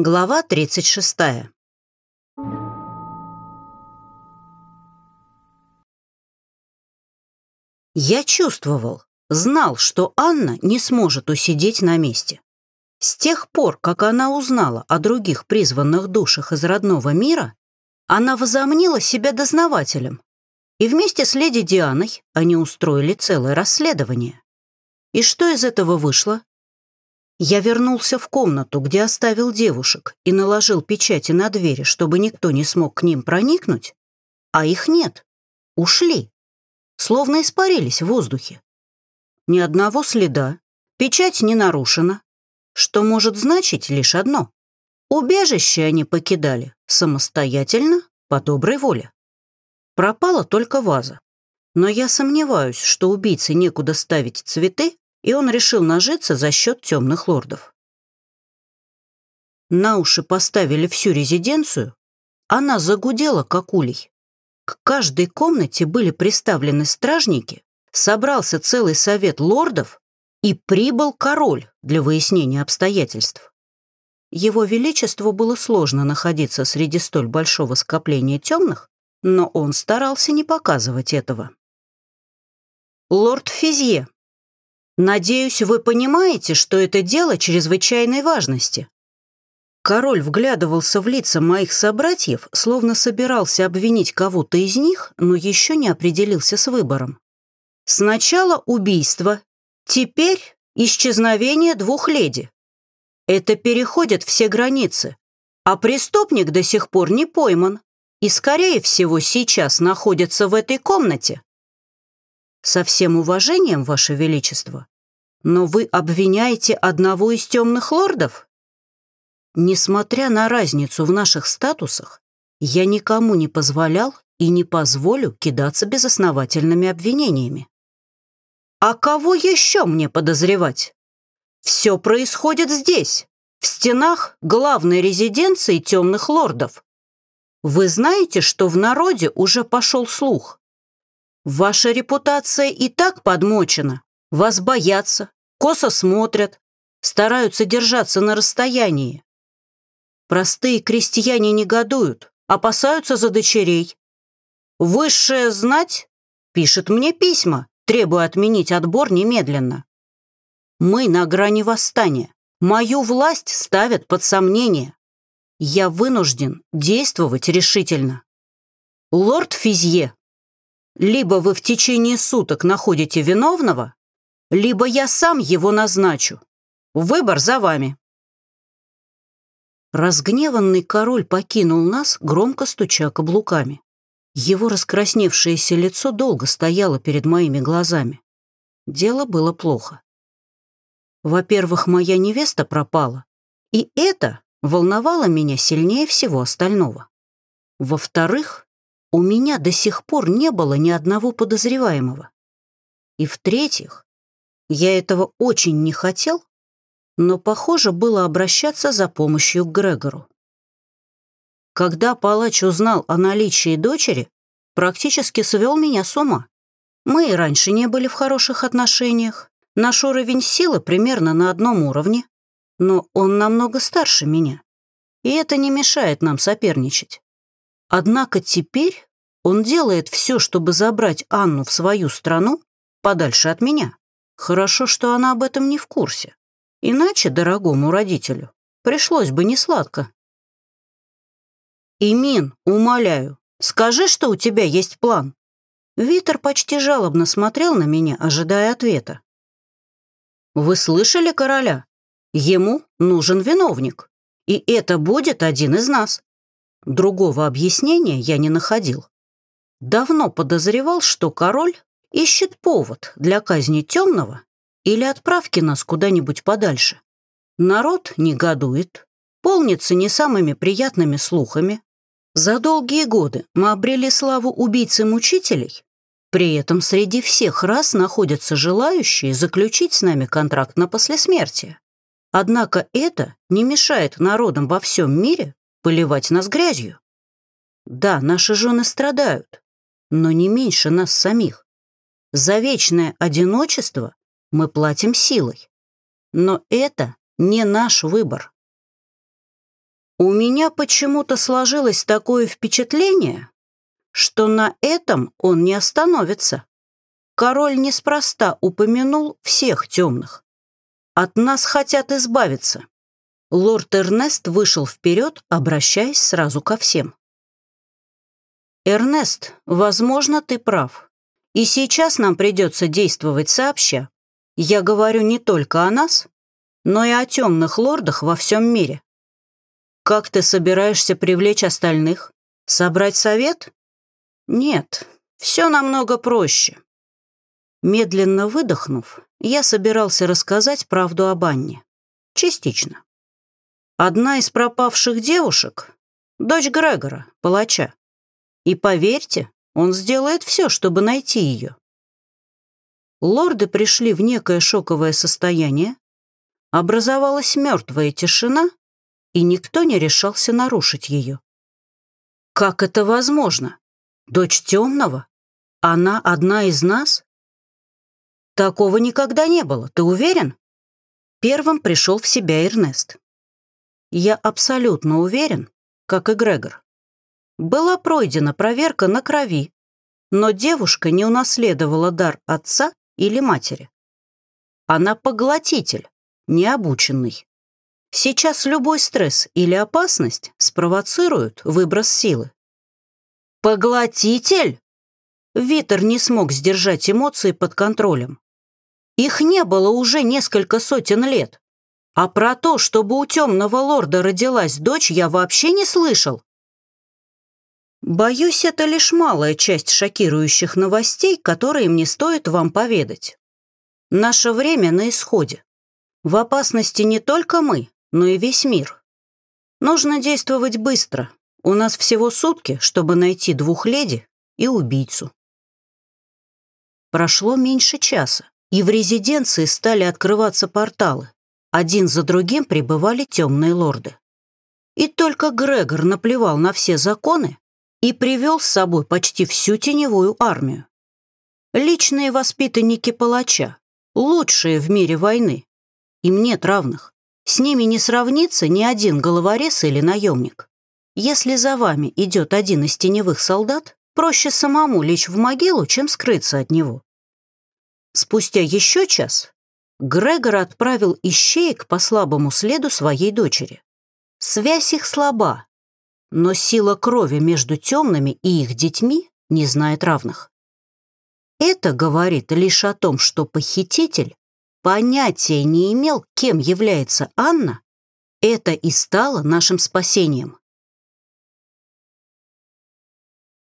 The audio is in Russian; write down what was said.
Глава 36. Я чувствовал, знал, что Анна не сможет усидеть на месте. С тех пор, как она узнала о других призванных душах из родного мира, она возомнила себя дознавателем, и вместе с леди Дианой они устроили целое расследование. И что из этого вышло? Я вернулся в комнату, где оставил девушек, и наложил печати на двери, чтобы никто не смог к ним проникнуть, а их нет. Ушли. Словно испарились в воздухе. Ни одного следа, печать не нарушена, что может значить лишь одно. Убежище они покидали самостоятельно, по доброй воле. Пропала только ваза. Но я сомневаюсь, что убийце некуда ставить цветы, и он решил нажиться за счет темных лордов. На уши поставили всю резиденцию, она загудела, как улей. К каждой комнате были приставлены стражники, собрался целый совет лордов и прибыл король для выяснения обстоятельств. Его Величеству было сложно находиться среди столь большого скопления темных, но он старался не показывать этого. «Лорд Физье», Надеюсь, вы понимаете, что это дело чрезвычайной важности. Король вглядывался в лица моих собратьев, словно собирался обвинить кого-то из них, но еще не определился с выбором. Сначала убийство, теперь исчезновение двух леди. Это переходит все границы, а преступник до сих пор не пойман и, скорее всего, сейчас находится в этой комнате. Со всем уважением, Ваше Величество, но вы обвиняете одного из темных лордов? Несмотря на разницу в наших статусах, я никому не позволял и не позволю кидаться безосновательными обвинениями. А кого еще мне подозревать? Все происходит здесь, в стенах главной резиденции темных лордов. Вы знаете, что в народе уже пошел слух? Ваша репутация и так подмочена. Вас боятся, косо смотрят, стараются держаться на расстоянии. Простые крестьяне негодуют, опасаются за дочерей. Высшая знать пишет мне письма, требуя отменить отбор немедленно. Мы на грани восстания. Мою власть ставят под сомнение. Я вынужден действовать решительно. Лорд Физье, либо вы в течение суток находите виновного, либо я сам его назначу. Выбор за вами». Разгневанный король покинул нас, громко стуча каблуками. Его раскрасневшееся лицо долго стояло перед моими глазами. Дело было плохо. Во-первых, моя невеста пропала, и это волновало меня сильнее всего остального. Во-вторых, у меня до сих пор не было ни одного подозреваемого. И в-третьих, я этого очень не хотел, но, похоже, было обращаться за помощью к Грегору. Когда палач узнал о наличии дочери, практически свел меня с ума. Мы и раньше не были в хороших отношениях, наш уровень силы примерно на одном уровне, но он намного старше меня, и это не мешает нам соперничать. Однако теперь он делает все, чтобы забрать Анну в свою страну подальше от меня. Хорошо, что она об этом не в курсе. Иначе дорогому родителю пришлось бы несладко. «Имин, умоляю, скажи, что у тебя есть план». Витер почти жалобно смотрел на меня, ожидая ответа. «Вы слышали короля? Ему нужен виновник, и это будет один из нас». Другого объяснения я не находил. Давно подозревал, что король ищет повод для казни темного или отправки нас куда-нибудь подальше. Народ негодует, полнится не самыми приятными слухами. За долгие годы мы обрели славу убийцы-мучителей, при этом среди всех раз находятся желающие заключить с нами контракт на послесмертие. Однако это не мешает народам во всем мире поливать нас грязью. Да, наши жены страдают, но не меньше нас самих. За вечное одиночество мы платим силой. Но это не наш выбор. У меня почему-то сложилось такое впечатление, что на этом он не остановится. Король неспроста упомянул всех темных. От нас хотят избавиться. Лорд Эрнест вышел вперед, обращаясь сразу ко всем. «Эрнест, возможно, ты прав. И сейчас нам придется действовать сообща. Я говорю не только о нас, но и о темных лордах во всем мире. Как ты собираешься привлечь остальных? Собрать совет? Нет, все намного проще. Медленно выдохнув, я собирался рассказать правду об Анне. Частично. Одна из пропавших девушек — дочь Грегора, палача. И поверьте, он сделает все, чтобы найти ее. Лорды пришли в некое шоковое состояние, образовалась мертвая тишина, и никто не решался нарушить ее. Как это возможно? Дочь темного? Она одна из нас? Такого никогда не было, ты уверен? Первым пришел в себя Эрнест. Я абсолютно уверен, как и Грегор. Была пройдена проверка на крови, но девушка не унаследовала дар отца или матери. Она поглотитель, необученный. Сейчас любой стресс или опасность спровоцируют выброс силы. «Поглотитель?» Витер не смог сдержать эмоции под контролем. Их не было уже несколько сотен лет. А про то, чтобы у темного лорда родилась дочь, я вообще не слышал. Боюсь, это лишь малая часть шокирующих новостей, которые мне стоит вам поведать. Наше время на исходе. В опасности не только мы, но и весь мир. Нужно действовать быстро. У нас всего сутки, чтобы найти двух леди и убийцу. Прошло меньше часа и в резиденции стали открываться порталы. Один за другим прибывали темные лорды. И только Грегор наплевал на все законы и привел с собой почти всю теневую армию. Личные воспитанники палача, лучшие в мире войны. Им нет равных. С ними не сравнится ни один головорез или наемник. Если за вами идет один из теневых солдат, проще самому лечь в могилу, чем скрыться от него. Спустя еще час Грегор отправил ищеек по слабому следу своей дочери. Связь их слаба, но сила крови между темными и их детьми не знает равных. Это говорит лишь о том, что похититель понятия не имел, кем является Анна, это и стало нашим спасением.